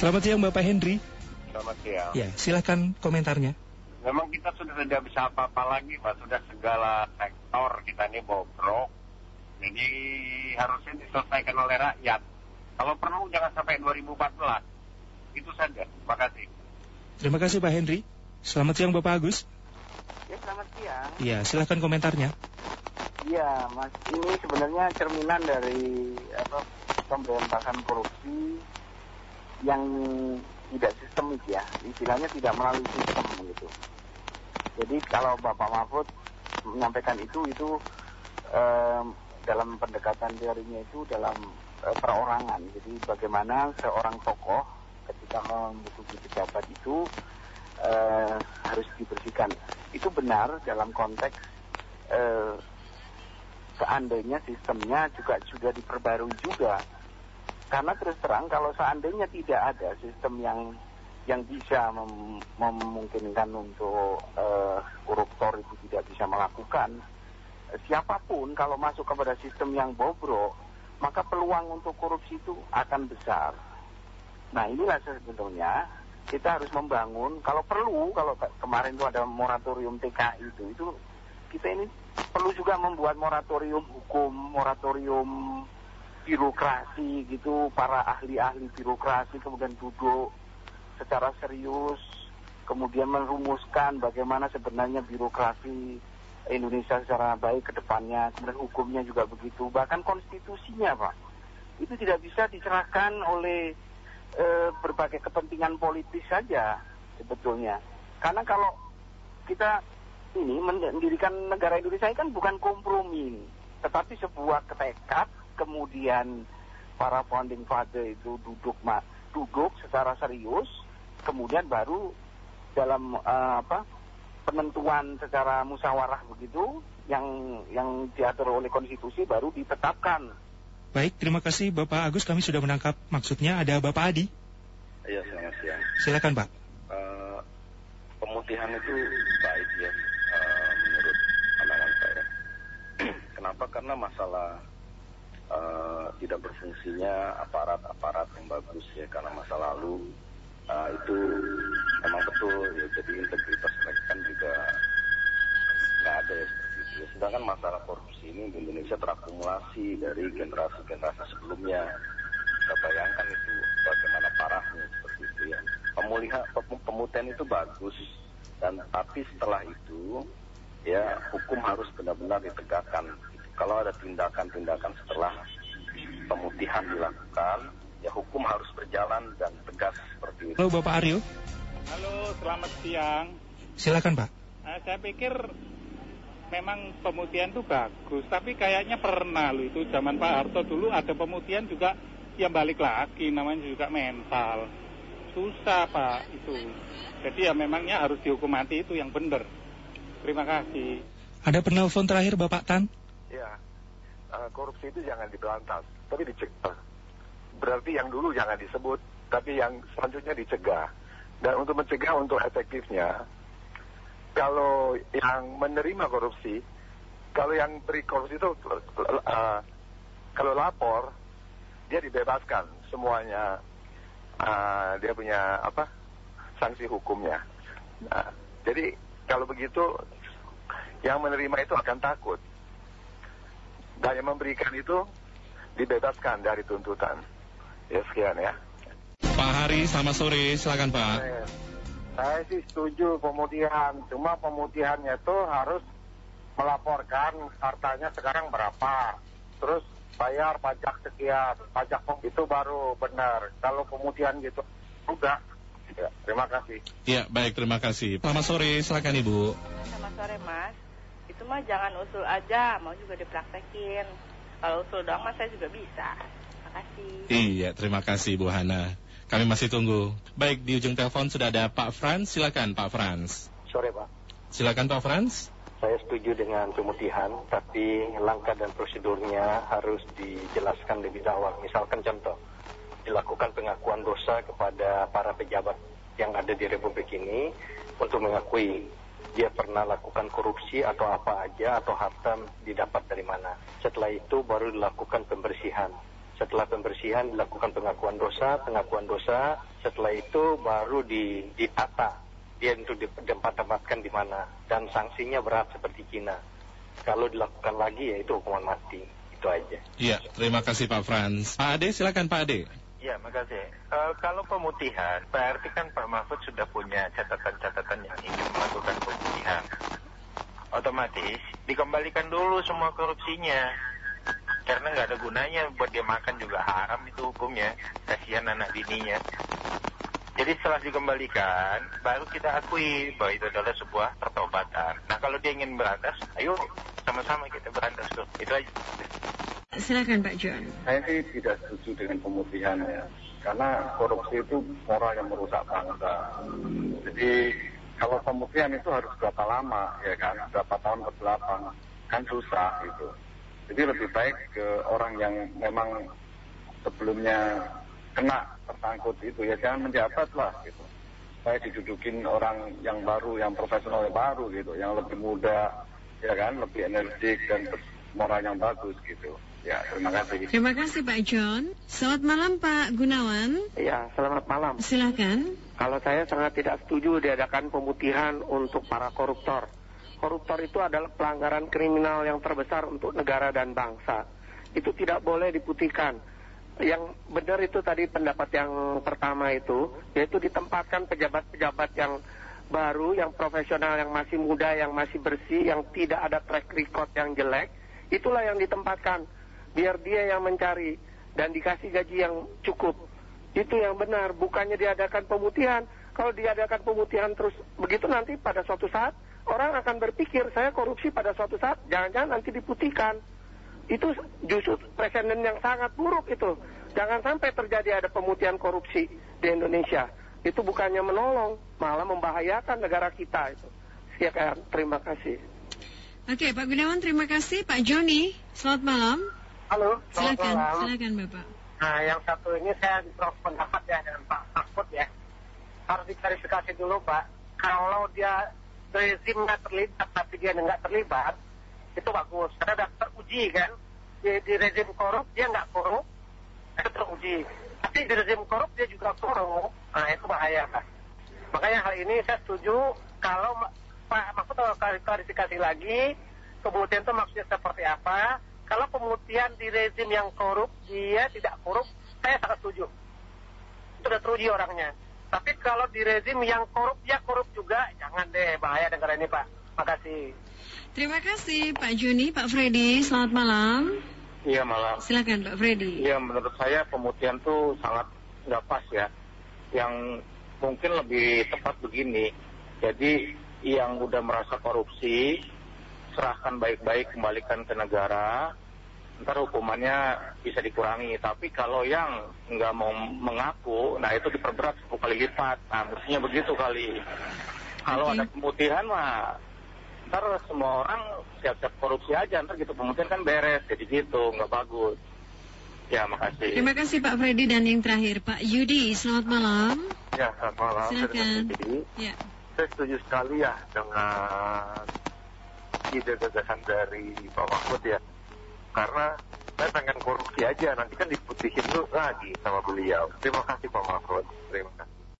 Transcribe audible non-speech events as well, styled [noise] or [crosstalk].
Selamat siang Bapak Henry. Selamat siang. Ya, silahkan komentarnya. Memang kita sudah tidak bisa apa-apa lagi, Pak. Sudah segala sektor kita ini bobrok. Jadi harusnya diselesaikan oleh rakyat. Kalau perlu jangan sampai 2014. Itu saja. Terima kasih. Terima kasih Pak Henry. Selamat siang Bapak Agus. Ya, selamat siang. Ya, silahkan komentarnya. Iya, Mas. Ini sebenarnya cerminan dari apa pemberantasan korupsi yang tidak sistemik ya. Istilahnya tidak melalui sistem gitu. Jadi kalau Bapak Mahfud menyampaikan itu itu eh, dalam pendekatan teorinya itu dalam eh, perorangan. Jadi bagaimana seorang tokoh ketika menduduki pejabat itu eh, harus dibersihkan. Itu benar dalam konteks eh, seandainya sistemnya juga sudah diperbarui juga. Karena terus terang kalau seandainya tidak ada sistem yang yang bisa mem memungkinkan untuk uh, koruptor itu tidak bisa melakukan, siapa pun kalau masuk kepada sistem yang bobrok, maka peluang untuk korupsi itu akan besar. Nah inilah sebetulnya kita harus membangun, kalau perlu, kalau kemarin itu ada moratorium TKI itu, itu kita ini perlu juga membuat moratorium hukum, moratorium birokrasi gitu, para ahli-ahli birokrasi kemudian duduk secara serius, kemudian merumuskan bagaimana sebenarnya birokrasi Indonesia secara baik ke depannya, kemudian hukumnya juga begitu, bahkan konstitusinya Pak. Itu tidak bisa diserahkan oleh e, berbagai kepentingan politis saja sebetulnya. Karena kalau kita ini mendirikan negara Indonesia ini kan bukan kompromi, tetapi sebuah ketekad kemudian para founding father itu duduk duduk secara serius, kemudian baru dalam uh, apa penentuan secara musyawarah begitu yang yang diatur oleh konstitusi baru ditetapkan. Baik, terima kasih Bapak Agus. Kami sudah menangkap maksudnya. Ada Bapak Adi. Iya, selamat siang. Silakan Pak. Uh, pemutihan itu baik ya uh, menurut pandangan saya. [clears throat] Kenapa? Karena masalah tidak berfungsinya aparat-aparat yang bagus ya karena masa lalu uh, itu memang betul ya jadi integritas mereka kan juga nggak ada ya seperti itu. Ya. Sedangkan masalah korupsi ini di Indonesia terakumulasi dari generasi-generasi sebelumnya. Kita bayangkan itu bagaimana parahnya seperti itu ya. Pemulihan pemutihan itu bagus dan tapi setelah itu ya hukum harus benar-benar ditegakkan. Kalau ada tindakan-tindakan setelah pemutihan dilakukan, ya hukum harus berjalan dan tegas seperti itu. Halo Bapak Aryo. Halo, selamat siang. Silakan Pak. Nah, saya pikir memang pemutihan itu bagus, tapi kayaknya pernah loh itu zaman Pak Harto dulu ada pemutihan juga yang balik lagi, namanya juga mental. Susah Pak itu. Jadi ya memangnya harus dihukum mati itu yang benar. Terima kasih. Ada penelpon terakhir Bapak Tan? Ya, uh, korupsi itu jangan diberantas, tapi dicegah. Berarti yang dulu jangan disebut, tapi yang selanjutnya dicegah. Dan untuk mencegah untuk efektifnya, kalau yang menerima korupsi, kalau yang beri korupsi itu uh, kalau lapor, dia dibebaskan semuanya. Uh, dia punya apa sanksi hukumnya. Nah, jadi kalau begitu, yang menerima itu akan takut dan yang memberikan itu dibebaskan dari tuntutan. Ya sekian ya. Pak Hari, selamat sore. Silakan Pak. Saya sih setuju pemutihan. Cuma pemutihannya itu harus melaporkan hartanya sekarang berapa. Terus bayar pajak sekian. Pajak itu baru benar. Kalau pemutihan gitu, udah. Ya, terima kasih. Ya, baik. Terima kasih. Selamat sore. Silakan Ibu. Selamat sore, Mas itu mah jangan usul aja, mau juga dipraktekin. Kalau usul doang mah saya juga bisa. Terima kasih. Iya, terima kasih Bu Hana. Kami masih tunggu. Baik, di ujung telepon sudah ada Pak Frans. Silakan Pak Frans. Sore Pak. Silakan Pak Frans. Saya setuju dengan pemutihan, tapi langkah dan prosedurnya harus dijelaskan lebih awal. Misalkan contoh, dilakukan pengakuan dosa kepada para pejabat yang ada di Republik ini untuk mengakui dia pernah lakukan korupsi atau apa aja atau harta didapat dari mana. Setelah itu baru dilakukan pembersihan. Setelah pembersihan dilakukan pengakuan dosa, pengakuan dosa Setelah itu baru di, ditata dia untuk ditempatkan di mana dan sanksinya berat seperti Cina. Kalau dilakukan lagi ya itu hukuman mati. Itu aja. Iya, terima kasih Pak Frans. Pak Ade, silakan Pak Ade. Ya, makasih. Uh, kalau pemutihan, berarti kan Pak Mahfud sudah punya catatan-catatan yang ingin melakukan pemutihan. Otomatis dikembalikan dulu semua korupsinya. Karena nggak ada gunanya buat dia makan juga haram itu hukumnya. Kasihan anak bininya. Jadi setelah dikembalikan, baru kita akui bahwa itu adalah sebuah pertobatan. Nah kalau dia ingin berantas, ayo sama-sama kita berantas tuh. Itu aja. Silakan Pak John. Saya sih tidak setuju dengan pemutihan ya. Karena korupsi itu moral yang merusak bangsa. Jadi kalau pemutihan itu harus berapa lama ya kan? Berapa tahun ke belakang? Kan susah gitu. Jadi lebih baik ke orang yang memang sebelumnya kena tersangkut itu ya jangan menjabat lah gitu saya didudukin orang yang baru yang profesional yang baru gitu yang lebih muda ya kan lebih energik dan moral yang bagus gitu ya terima kasih. Terima kasih Pak John. Selamat malam Pak Gunawan. Ya selamat malam. Silakan. Kalau saya sangat tidak setuju diadakan pemutihan untuk para koruptor. Koruptor itu adalah pelanggaran kriminal yang terbesar untuk negara dan bangsa. Itu tidak boleh diputihkan. Yang benar itu tadi pendapat yang pertama itu, yaitu ditempatkan pejabat-pejabat yang baru, yang profesional, yang masih muda, yang masih bersih, yang tidak ada track record yang jelek, itulah yang ditempatkan. Biar dia yang mencari dan dikasih gaji yang cukup. Itu yang benar, bukannya diadakan pemutihan. Kalau diadakan pemutihan terus begitu nanti pada suatu saat orang akan berpikir saya korupsi pada suatu saat, jangan-jangan nanti diputihkan itu justru presiden yang sangat buruk itu. Jangan sampai terjadi ada pemutihan korupsi di Indonesia. Itu bukannya menolong, malah membahayakan negara kita itu. Sekian, terima kasih. Oke, Pak Gunawan terima kasih. Pak Joni, selamat malam. Halo, selamat silakan, malam. Silakan, Bapak. Nah, yang satu ini saya pendapat ya dengan Pak Mahfud ya. Harus diklarifikasi dulu, Pak. Kalau dia rezimnya terlibat tapi dia nggak terlibat, itu bagus karena sudah teruji kan di, di rezim korup dia nggak korup itu teruji tapi di rezim korup dia juga korup nah itu bahaya kan makanya hal ini saya setuju kalau Pak Mahfud klarifikasi lagi kemudian itu maksudnya seperti apa kalau pemutihan di rezim yang korup dia tidak korup saya sangat setuju itu sudah teruji orangnya tapi kalau di rezim yang korup dia korup juga jangan deh bahaya negara ini Pak makasih Terima kasih Pak Juni, Pak Freddy, selamat malam. Iya malam. Silakan Pak Freddy. Iya menurut saya pemutihan tuh sangat nggak pas ya. Yang mungkin lebih tepat begini. Jadi yang udah merasa korupsi serahkan baik-baik kembalikan ke negara. Ntar hukumannya bisa dikurangi. Tapi kalau yang nggak mau mengaku, nah itu diperberat sepuluh kali lipat. Nah mestinya begitu kali. Kalau okay. ada pemutihan mah ntar semua orang siap-siap korupsi aja ntar gitu pemutihan kan beres jadi gitu nggak bagus ya makasih terima kasih Pak Freddy dan yang terakhir Pak Yudi selamat malam ya selamat malam silakan ya. saya setuju sekali ya dengan ide gagasan dari Pak Mahfud ya. Karena saya pengen korupsi aja nanti kan diputihin dulu lagi sama beliau. Terima kasih Pak Mahfud. Terima kasih